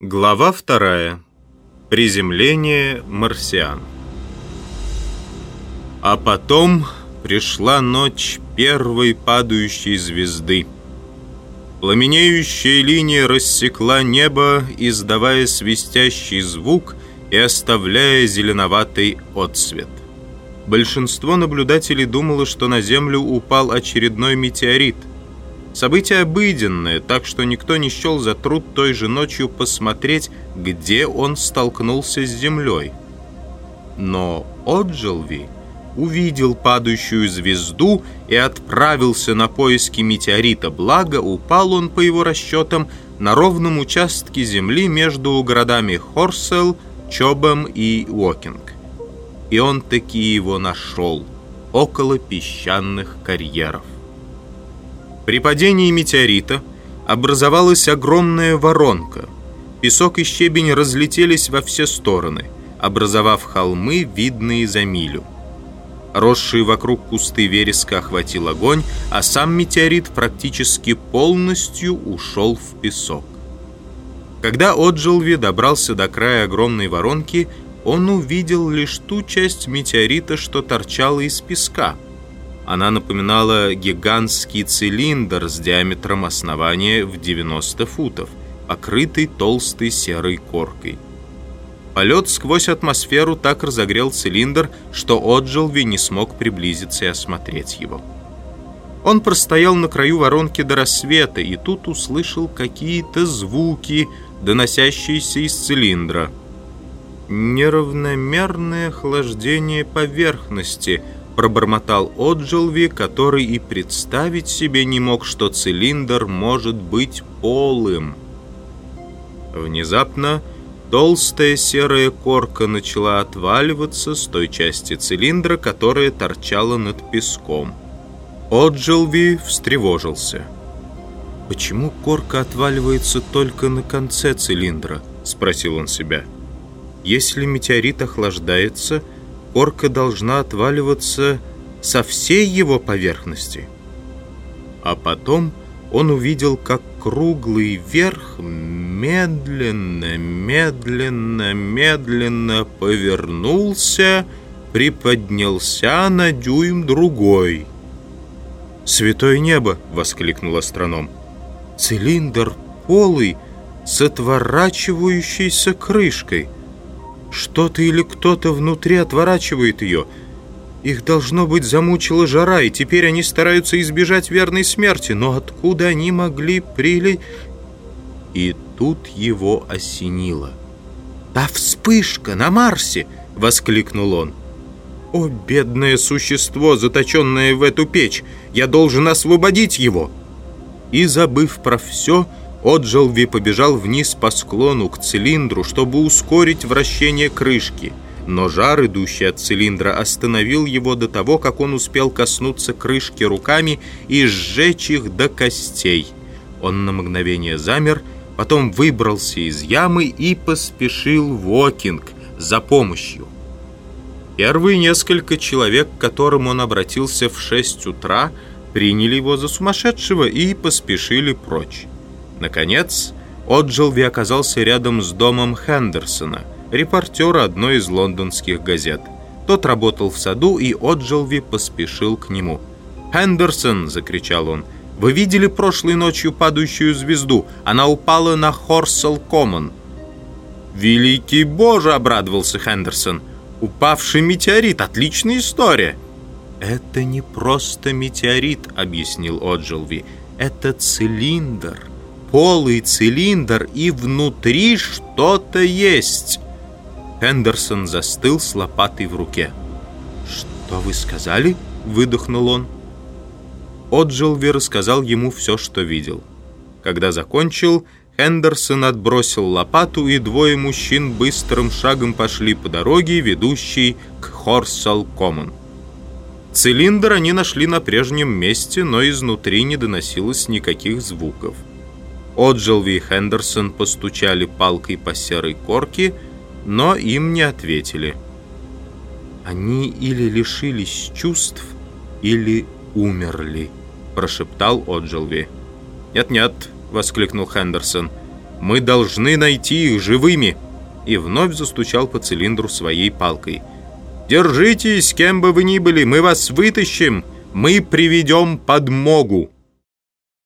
Глава вторая. Приземление марсиан. А потом пришла ночь первой падающей звезды. Пламенеющая линия рассекла небо, издавая свистящий звук и оставляя зеленоватый отсвет. Большинство наблюдателей думало, что на Землю упал очередной метеорит – Событие обыденное, так что никто не счел за труд той же ночью посмотреть, где он столкнулся с землей. Но Оджелви увидел падающую звезду и отправился на поиски метеорита, благо упал он, по его расчетам, на ровном участке земли между городами Хорсел, Чобом и Уокинг. И он таки его нашел, около песчаных карьеров. При падении метеорита образовалась огромная воронка. Песок и щебень разлетелись во все стороны, образовав холмы, видные за милю. Росшие вокруг кусты вереска охватил огонь, а сам метеорит практически полностью ушел в песок. Когда Оджелви добрался до края огромной воронки, он увидел лишь ту часть метеорита, что торчала из песка – она напоминала гигантский цилиндр с диаметром основания в 90 футов, покрытый толстой серой коркой. Полет сквозь атмосферу так разогрел цилиндр, что Оджелви не смог приблизиться и осмотреть его. Он простоял на краю воронки до рассвета и тут услышал какие-то звуки, доносящиеся из цилиндра. Неравномерное охлаждение поверхности – пробормотал Оджелви, который и представить себе не мог, что цилиндр может быть полым. Внезапно толстая серая корка начала отваливаться с той части цилиндра, которая торчала над песком. Оджелви встревожился. «Почему корка отваливается только на конце цилиндра?» — спросил он себя. «Если метеорит охлаждается...» корка должна отваливаться со всей его поверхности. А потом он увидел, как круглый верх медленно, медленно, медленно повернулся, приподнялся на дюйм другой. «Святое небо!» — воскликнул астроном. «Цилиндр полый с отворачивающейся крышкой». Что-то или кто-то внутри отворачивает ее. Их, должно быть, замучила жара, и теперь они стараются избежать верной смерти. Но откуда они могли прили... И тут его осенило. «Та вспышка на Марсе!» — воскликнул он. «О, бедное существо, заточенное в эту печь! Я должен освободить его!» И, забыв про все, Оджелви побежал вниз по склону к цилиндру, чтобы ускорить вращение крышки, но жар, идущий от цилиндра, остановил его до того, как он успел коснуться крышки руками и сжечь их до костей. Он на мгновение замер, потом выбрался из ямы и поспешил в Окинг за помощью. Первые несколько человек, к которым он обратился в 6 утра, приняли его за сумасшедшего и поспешили прочь. Наконец, Оджелви оказался рядом с домом Хендерсона, репортера одной из лондонских газет. Тот работал в саду, и Оджелви поспешил к нему. «Хендерсон!» — закричал он. «Вы видели прошлой ночью падающую звезду? Она упала на Хорсел Коммон». «Великий Боже!» — обрадовался Хендерсон. «Упавший метеорит! Отличная история!» «Это не просто метеорит», — объяснил Оджелви. «Это цилиндр» полый цилиндр, и внутри что-то есть. Хендерсон застыл с лопатой в руке. «Что вы сказали?» — выдохнул он. Отджилви рассказал ему все, что видел. Когда закончил, Хендерсон отбросил лопату, и двое мужчин быстрым шагом пошли по дороге, ведущей к Хорсал Коммон. Цилиндр они нашли на прежнем месте, но изнутри не доносилось никаких звуков. Оджелви и Хендерсон постучали палкой по серой корке, но им не ответили. «Они или лишились чувств, или умерли», — прошептал Оджелви. «Нет-нет», — воскликнул Хендерсон, — Мы должны найти их живыми!» И вновь застучал по цилиндру своей палкой. «Держитесь, кем бы вы ни были, мы вас вытащим! Мы приведем подмогу!»